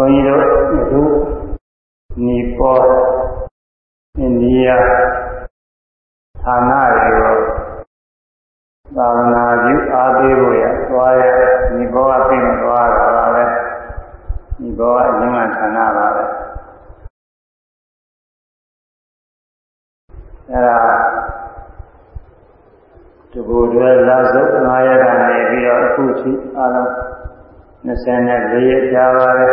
ဘုန်းကြီးတို့အခုနီပေါ်အိန္ဒိယဌာနတွေကိုသာဝနာပြုအားပေးဖို့ရသွားရဒီဘောကပြင်သွားတာပါပဲဒီဘောကအရင်းကဌာနပါပဲအဲဒါဒီဘုရားလာစုပ်9ရက်ကနေပြီးတော့အခုထိအားလုံး 24ရက်ကြာပါတယ်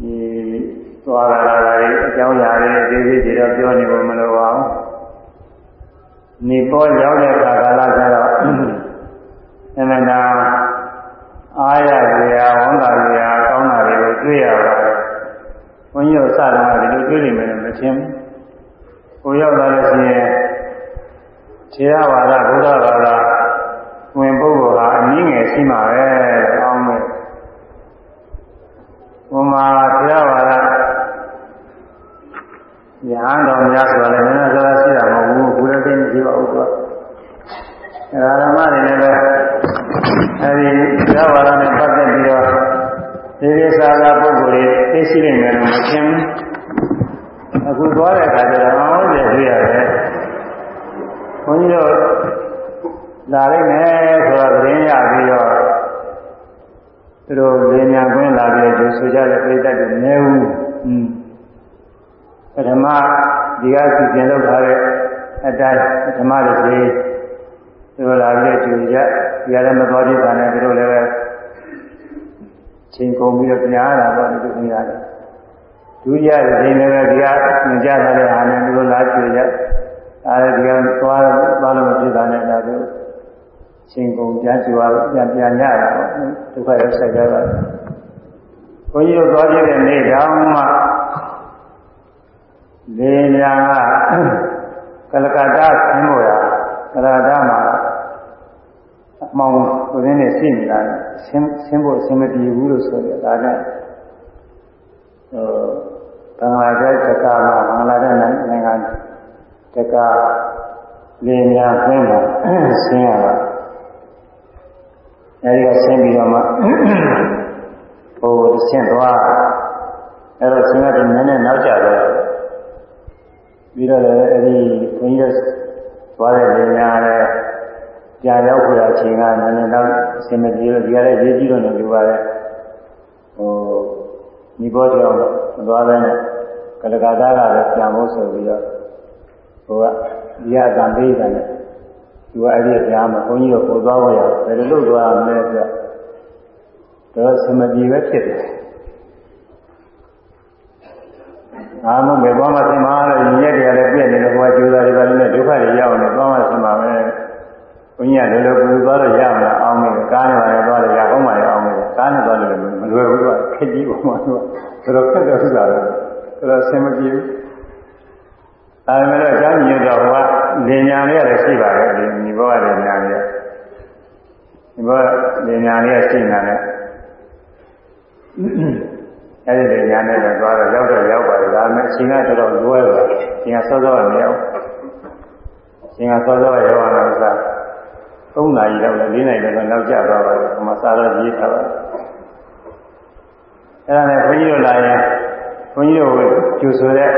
ဒီသွားလာတာတွေအကြောင်းအရာတွေအသေးသေးတွေတော့ပြောနေဖို့မလိုပါဘူးနေပေါ်ရောက်တဲ့အခါကာလကျတော့အမှန်တရားအားရစရာဝန်တာစရာကောင်းတာတွေကိုတွေ့ရပါတယ်ဘုန်းကြီးတို့စတာကဒီလိုတွေ့နေမယ်မထင်ဘူးကိုရောက်လာလို့ရှိရင်ခြေရဝါဒဘုရားဘာသာ ဝင်ပုဂ္ဂိုလ်ဟာအနည်းငယ်ရှိမှာပဲအောင်းမယ်ဘုမာခြေရဝါဒညာတော်များဆိုလည်းနည်းနည်းသာရှိတာမဟုတ်ဘူးဘုရားသိမရှိပါဘူးကွာအဲဒါဓမ္မတွေလည်းပဲအဲဒီခြေရဝါဒနဲ့ပတ်သက်ပြီးတော့ဒီဒီစာသာပုဂ္ဂိုလ်တွေသိရှိနေတယ်လို့မထင်အခုသွားတဲ့အခါကျတော့အောင်းရတွေ့ရတယ်ဘုန်းကြီးတို့ လာလိုက်မယ်ဆိုတော့သတင်းရပြီးတော့သူတို့လေညာကွင်းလာပြီးတော့ဆိုကြတဲ့ပြိတ္တတွေနည်းဘူးอืมပထမဒီကစီပြန်လုပ်ထားတဲ့အတိုင်းပထမတစ်စီသူတို့လာပြီးတော့ကျူကြဒီကလည်းမတော်ကြည့်တာနဲ့သူတို့လည်းပဲချိန်ကုန်ပြီးတော့ပြန်ရတာပေါ့ဒီလိုခင်ရတယ်ဒုတိယတစ်ချိန်လည်းပဲဒီကညကြထားတဲ့အားနဲ့သူတို့လာကျူကြအဲဒီကသွားသွားလို့မဖြစ်တာနဲ့ဒါတို့ ရှင်ကုန်ပြန်ကျူရပြန်ပြန်ရတာပေါ့ဒုက္ခရောက်ဆက်ကြပါဘုန်းကြီးတို့သွားကြည့်တဲ့နေ့တောင်မှလေညာကကလကတ္တာဆင်းလို့ရကလကတ္တာမှာအမောင်ကိုရင်းနဲ့ရှိနေတာဆင်းဆင်းဖို့အဆင်မပြေဘူးလို့ဆိုတယ်ဒါနဲ့ဟိုဘင်္ဂလားဒေ့ရှ်တက္ကမှာဘင်္ဂလားဒေ့ရှ်နိုင်ငံတက္ကလေညာဆင်းမှာဆင်းရတာ အဲဒီကဆင်းပြီးတော့မှဟိုဆင်းသွားအဲတော့ဆင်းတဲ့နည်းနည်းနောက်ကျတော့ပြီးတော့လည်းအဲဒီဘုန်းကြီးသွားတဲ့လေညာလည်းကြာရောက်ခွာအချိန်ကနည်းနည်းနောက်အဆင်မပြေလို့ဒီကလည်းရေးကြည့်လို့နေပြပါလေဟိုညီဘောကြောင့်မသွားပဲနဲ့ကလကာသားကလည်းပြန်ဖို့ဆိုပြီးတော့ဟိုကဒီကအတန်ပေးတယ်နဲ့ သူကအဲ့ဒီကြားမှာဘုန်းကြီးတို့ပို့သွားဖို့ရဘယ်လိုလုပ်သွားမလဲဆိုတော့ဆင်မပြေပဲဖြစ်တယ်အာမမေသွားမှဆင်မှာလို့ညီရက်တွေကလည်းပြည့်နေလို့ဟိုကကျိုးသားတွေကလည်းဒုက္ခတွေရောက်နေသွားမှဆင်မှာပဲဘုန်းကြီးကလည်းလိုပူသွားတော့ရမှာအောင်မယ်ကားနဲ့ပါလည်းသွားတယ်ရကောင်းပါလေအောင်မယ်ကားနဲ့သွားလို့မလွယ်ဘူးကခက်ကြီးပေါ်မှာသူကဆိုတော့ခက်တဲ့ဥစ္စာတော့ဆိုတော့ဆင်မပြေဘူးဒါပေမဲ့အကြောင်းညွှန်တော့ဟိုက လင်ညာလေးလည်းရှိပါတယ်ဒီဒီဘောကလင်ညာလေးဒီဘောလင်ညာလေးရှိနေတာနဲ့အဲဒီလင်ညာနဲ့လည်းသွားတော့ရောက်တော့ရောက်ပါတယ်ဒါပေမဲ့အချိန်ကတော်တော်လွဲပါအချိန်ကစောစောမရောက်အချိန်ကစောစောရောက်လာတော့စား3နာရီလောက်နဲ့4နာရီလောက်နောက်ကျသွားပါတယ်။ဒီမှာစားတော့ရေးထားပါတယ်။အဲဒါနဲ့ဘုန်းကြီးတို့လာရင်ဘုန်းကြီးတို့ကျူဆိုတဲ့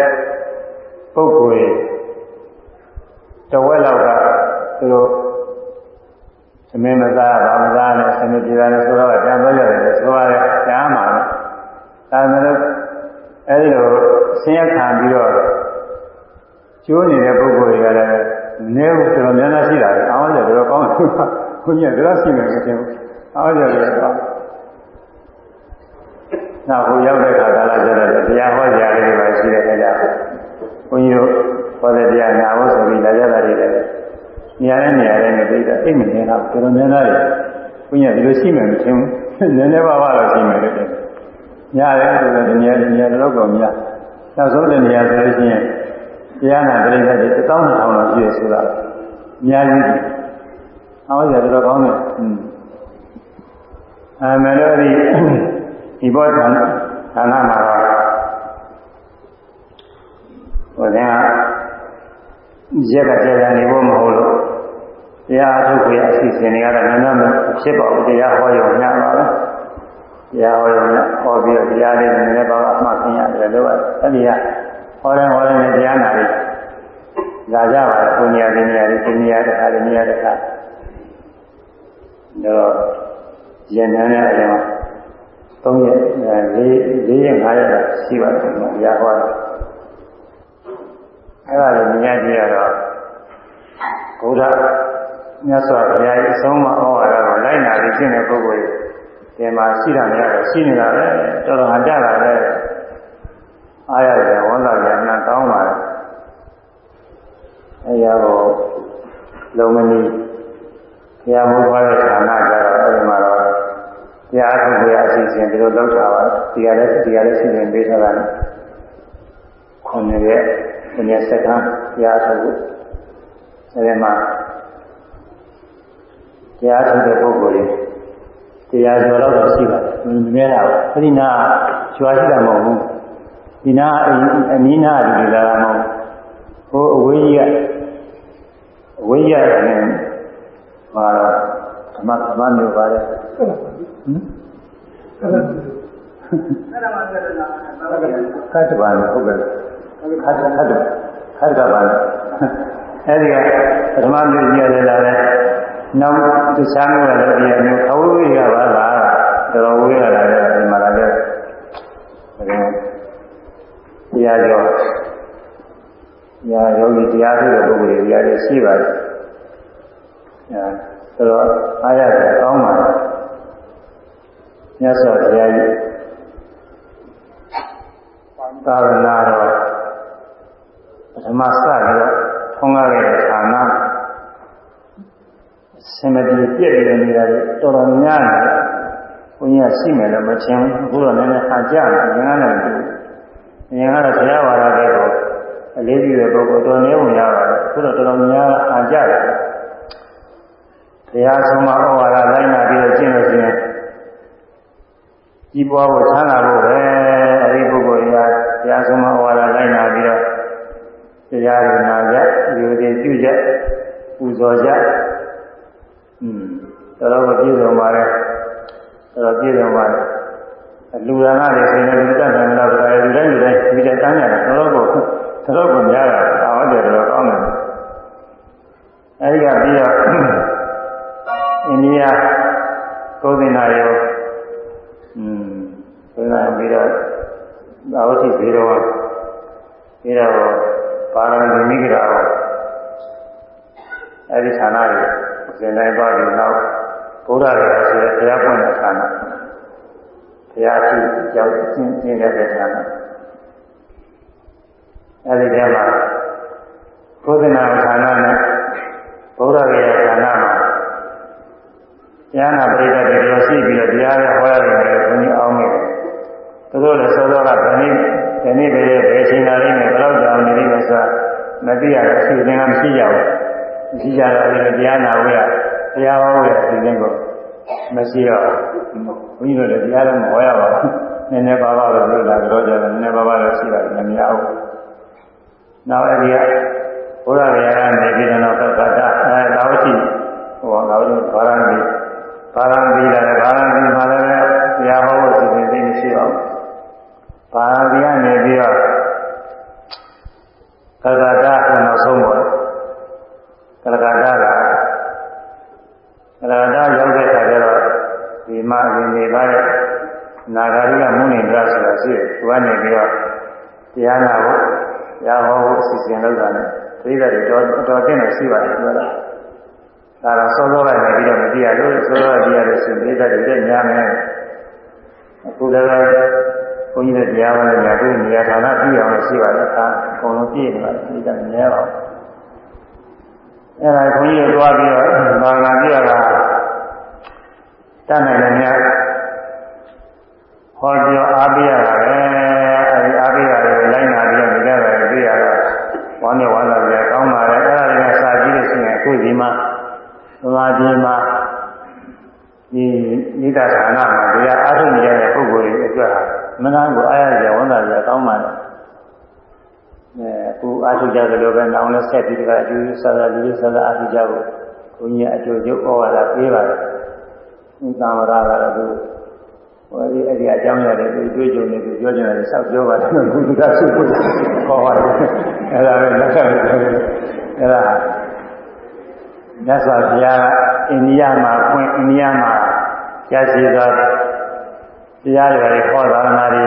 ပုဂ္ဂိုလ် တွေတဝက်လောက်ကသူတို့သမင်းမသားဗာမသားနဲ့ဆင်းပြေတာနဲ့ဆိုတော့ပြန်သွားရတယ်ဆိုရတယ်ကြားမှာလေ။ဒါမှမဟုတ်အဲဒီလိုဆင်းရဲခံပြီးတော့ကျိုးနေတဲ့ပုဂ္ဂိုလ်တွေကလည်းနည်းဘူးတော်များများရှိတာလေအောင်းကြတယ်တော့ကောင်းတယ်ဘုန်းကြီးကတော့ရှိမယ်မထင်ဘူးအောင်းကြတယ်ကောင်းနောက်ဟိုရောက်တဲ့အခါကာလကျတော့တရားဟောကြလေးတွေပါရှိတယ်အဲဒါဘုန်းကြီးတို့ ဟောတဲ့တရားနာဖို့ဆိုပြီးလာကြတာတွေလည်းနေရာနဲ့နေရာနဲ့မသိတာအိတ်မနေတော့တော်များများတွေဘုန်းကြီးကဒီလိုရှိမယ်မထင်ဘူးနည်းနည်းပါးပါးတော့ရှိမယ်လို့ညာတယ်ဆိုတော့ဒီနေရာဒီနေရာတော့ကောမြတ်နောက်ဆုံးတဲ့နေရာဆိုလို့ရှိရင်တရားနာပရိသတ်တွေ12000လောက်ရှိရဆိုတာအများကြီး။အောင်းကြတော့ကောင်းတယ်။อืมအဲမယ်လို့ဒီဒီဘောဌာနဌာနမှာတော့ဟိုတဲ့ ရက်ကကြာကြာနေဖို့မဟုတ်လို့တရားထုတ်ခွေအစီအစဉ်တွေကတော့နာမဖြစ်ပါဘူးတရားဟောရုံညပါပဲတရားဟောရုံညဟောပြီးတော့တရားလေးနည်းနည်းပါးပါးအမှတ်သိရတယ်လို့အဲ့ဒီကဟောတယ်ဟောတယ်နဲ့တရားနာလေးလာကြပါဘုရားဒီနေရာဒီနေရာတခါဒီနေရာတခါတော့ရန်နေတဲ့အရင်သုံးရက်လေးလေးရက်၅ရက်ရှိပါတယ်တရားဟောတာ အဲ့ဒါလည်းမြင်ရကြရတော့ဘုရားမြတ်စွာဘုရားရဲ့အဆုံးအမဩဝါဒကိုလိုက်နာပြီးကျင့်တဲ့ပုဂ္ဂိုလ်ဒီမှာရှိတာမရတော့ရှိနေတာပဲတော်တော်ဟန်ကြတာပဲအားရတယ်ဝန်လာပြန်နှံကောင်းပါလေအဲရတော့လုံမနီဘုရားမူပါတဲ့ဌာနကြတော့အဲဒီမှာတော့တရားထုတ်ကိုအစီအစဉ်ဒီလိုလုပ်တာပါဒီကလည်းဒီကလည်းစီစဉ်ပေးထားတာနဲ့ခုနှစ်ရက် ဒီနေ့စက္ကန့်တရားထုတ်ကိုအဲဒီမှာတရားထုတ်တဲ့ပုဂ္ဂိုလ်တွေတရားကျော်တော့ရှိပါတယ်မင်းမဲတာခရိနာကျွာရှိတာမဟုတ်ဘူးဒီနာအနီးနာဒီလာမဟုတ်ဟိုအဝေးကြီးကအဝေးကြီးကနေမှာတော့ဓမ္မဓမ္မမျိုးပါတယ်ဟမ်အဲ့ဒါမှဆက်လာခတ်ပါလို့ဟုတ်ကဲ့ ခတ်ခတ်ခတ်ကပါလို့အဲ့ဒီကပထမမျိုးကြီးရတယ်လားနောက်တခြားမျိုးလည်းဒီအမျိုးအဝေးရပါလားတော်တော်ဝေးရလာတယ်ဒီမှာလည်းတရားကျော်ညာယောဂီတရားထုတဲ့ပုဂ္ဂိုလ်တွေတရားတွေရှိပါတယ်အဲဆိုတော့အားရတယ်ကောင်းပါလားမြတ်စွာဘုရားကြီးသာရဏတော် ပထမစပြီးတော့ထုံးကားခဲ့တဲ့ဌာနစင်မတိပြည့်နေတဲ့နေရာတွေတော်တော်များနေတယ်။ဘုန်းကြီးကရှိမယ်လို့မထင်ဘူး။အခုတော့လည်းဟာကြတယ်ငင်္ဂလည်းမတူဘူး။ငင်္ဂကတော့ဘုရားဝါဒတဲ့ကိုအလေးပြုတဲ့ပုဂ္ဂိုလ်တော်နေဝင်ရပါတယ်။အခုတော့တော်တော်များဟာကြတယ်။ဘုရားဆုံးမဩဝါဒလိုက်နာပြီးတော့ကျင့်လို့ရှိရင်ကြီးပွားဖို့ချမ်းသာဖို့ပဲအဲဒီပုဂ္ဂိုလ်တွေကဘုရားဆုံးမဩဝါဒလိုက်နာပြီးတော့ တရားရနာကြယူသည်ပြုကြပူဇော်ကြอืมတော်တော်ပြည့်စုံပါတယ်တော်တော်ပြည့်စုံပါတယ်လူရန်ကလည်းဆင်းရဲလူတတ်တယ်လို့ပြောတယ်လူတိုင်းလူတိုင်းဒီတဲ့တန်းရတယ်တော်တော်ကိုတော်တော်ကိုများတာအာဝတ်တယ်တော်ကောင်းတယ်အဲဒီကပြီးတော့အိန္ဒိယကိုယ်သင်္နာရောอืมကိုယ်သင်္နာပြီးတော့အာဝတိဘေရောပြီးတော့ ပါရမီမိဂရာရောအဲဒီဌာနတွေဇင်တိုင်းသွားပြီးနောက်ဘုရားရဲ့ဆိုတဲ့ဘုရားပွင့်တဲ့ဌာနဘုရားရှိကြောက်ကျင့်ကျင့်တဲ့ဌာနအဲဒီထဲမှာဘုဒ္ဓနာဌာနနဲ့ဘုရားရဲ့ဌာနမှာတရားနာပရိသတ်တွေတော်ရှိပြီးတော့တရားရဲ့ဟောရတယ်ကိုဘုန်းကြီးအောင်းနေတယ်သူတို့လည်းစောစောကဗနည်း ဒီနေ့ပဲဘယ်ချိန်လာလိမ့်မယ်ဘယ်တော့ကြောင်နေလိမ့်မယ်ဆိုတာမသိရတော့အစီအစဉ်ကမရှိကြဘူးမရှိကြတော့ဒီတရားနာဝေးရတရားဟောရအစီအစဉ်ကိုမရှိတော့ဘုန်းကြီးတို့လည်းတရားလည်းမဟောရပါဘူးနည်းနည်းပါးပါးလို့ပြောတာကြောကြတယ်နည်းနည်းပါးပါးလို့ရှိတာလည်းမများဘူးနောက်အဲ့ဒီကဘုရားဗျာကနေပြီးတော့သက္ကတာအဲလာဝတိဟောလာဝတိဘာရဏီဘာရဏီလည်းဘာရဏီမှာလည်းတရားဟောဖို့အစီအစဉ်သိမရှိပါဘူး ဘာရဏီကနေပြီးတော့သက္ကတာကနောက်ဆုံးပေါ်ကလကတာကကလကတာရောက်တဲ့အခါကျတော့ဒီမှာရင်နေပါတဲ့နာဂရိကမုနိဒရဆိုတာရှိတယ်သူကနေပြီးတော့တရားနာဖို့တရားဟောဖို့အစီအစဉ်လုပ်တာနဲ့ပြိဿတွေတော်တော်တင်နေရှိပါတယ်ပြောတာဒါတော့စောစောကနေပြီးတော့မသိရလို့စောစောကြည့်ရလို့ရှိရင်ပြိဿတွေတက်များမယ်အခုလည်း ဘုန်းကြီးတို့တရားဟောတဲ့ညသူနေရာဌာနပြည့်အောင်လို့ရှိပါတယ်အခါအကုန်လုံးပြည့်နေပါတယ်ပြိဿနည်းပါဘူးအဲ့ဒါခွန်ကြီးတို့သွားပြီးတော့ဘာသာပြရတာတတ်နိုင်တယ်များဟောပြောအားပေးရတာပဲအဲဒီအားပေးရတယ်လိုက်နာပြီးတော့နေကြတယ်ပြရတော့ဝမ်းမြောက်ဝမ်းသာကြကောင်းပါလေအဲ့ဒါတွေကစာကြည့်လို့ရှိရင်အခုဒီမှာသမာဓိမှာဒီနိဒာဌာနမှာတရားအားထုတ်နေရတဲ့ပုဂ္ဂိုလ်တွေအတွက်ဟာ မနာကိုအားရကြဝမ်းသာကြကောင်းပါလေအဲအခုအားထုတ်ကြသလိုပဲနောင်လည်းဆက်ပြီးတကအကျိုးဆရာလူတွေဆရာအားထုတ်ကြဖို့ခုုန်းကြီးအကျိုးကျုပ်ဩဝါဒပေးပါတယ်ဒီသာမရာကတော့သူဟိုဒီအဲ့ဒီအကြောင်းရတယ်သူတွေးကြုံနေသူပြောကြတယ်ဆောက်ပြောပါတယ်ဘုရားရှိခိုးခေါ်ပါတယ်အဲ့ဒါပဲလက်ခံတယ်အဲ့ဒါမြတ်စွာဘုရားအိန္ဒိယမှာဖွင့်အိန္ဒိယမှာကြားရှိသော တရားတွေဟောသာနာတွေ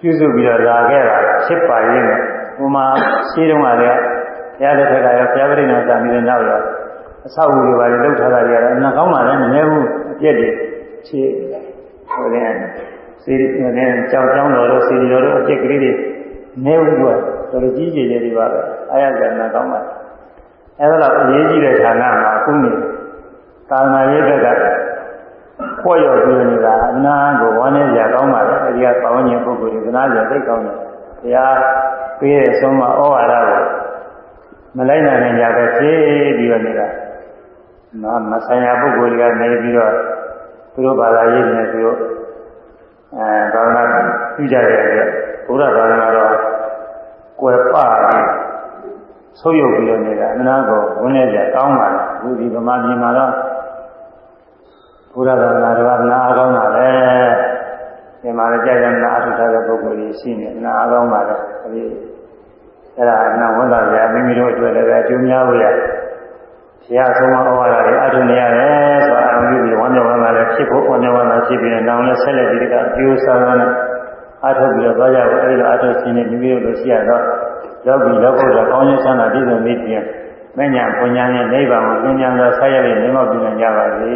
ပြုစုပြီးတော့လာခဲ့တာဖြစ်ပါရဲ့။ဥမာရှိတုန်းကလည်းဘုရားလက်ထက်ကရောဘုရားပရိနိဗ္ဗာန်ပြီးတဲ့နောက်ရောအဆောက်အဦတွေပါလေလောက်ထားတာတွေကတော့အနာကောင်းပါလေမနေဘူးအပြည့်တွေခြေဟိုလည်းစီနေကြောင်ကြောင်တော်တို့စီတော်တို့အပြည့်ကလေးတွေနေဘူးကတော်တော်ကြီးကြီးတွေပါပဲအားရကြနာကောင်းပါအဲဒါတော့အရေးကြီးတဲ့ဌာနမှာအခုနေသာသနာရေးဘက်က ဖွဲ့ရောပြီးနေတာအနာကိုဝမ်းနေကြကောင်းပါလေအဲဒီကပဝန်းကျင်ပုဂ္ဂိုလ်တွေကနားကြသိကောင်းတယ်ဘုရားပေးတဲ့ဆုံးမဩဝါဒကိုမလိုက်နိုင်ကြပဲဖြည်းပြီးတော့နေတာနော်မဆိုင်ရာပုဂ္ဂိုလ်တွေကနေပြီးတော့သူတို့ဘာသာရေးနေသူတို့အဲဘာသာပြုကြတဲ့အတွက်ဘုရားဘာသာကတော့ကွယ်ပပြီးဆုပ်ယုပ်ပြီးတော့နေတာအနာကိုဝင်နေကြကောင်းပါလားဒီဒီဗမာပြည်မှာတော့ ဘုရားဘာသာတော်ကနာအားကောင်းတာပဲဒီမှာလည်းကြာကြာနာအားထုတ်တဲ့ပုဂ္ဂိုလ်ကြီးရှိနေနာအားကောင်းပါလေအဲဒီအဲ့ဒါအနာဝန္တာဗျာမိမိတို့အတွက်လည်းအကျိုးများဖို့ရဘုရားဆုံးမဩဝါဒတွေအထုနေရတယ်ဆိုတော့အာရုံပြုပြီးဝမ်းမြောက်ဝမ်းသာလည်းဖြစ်ဖို့ဝမ်းမြောက်ဝမ်းသာဖြစ်ပြီးတော့နောင်လည်းဆက်လက်ပြီးတကအကျိုးစားစားနဲ့အထုပြီးတော့သွားကြဖို့အဲဒီလိုအထုခြင်းနဲ့မိမိတို့လိုရှိရတော့ယောဂီလောကုတ္တရာကောင်းကျိုးချမ်းသာပြည့်စုံနေခြင်း မညာပညာနဲ့နိဗ္ဗာန်ကိုသင်ညာသောဆက်ရည်နေမောက်ပြနိုင်ကြပါစေ